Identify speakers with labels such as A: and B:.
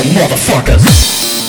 A: motherfuckers.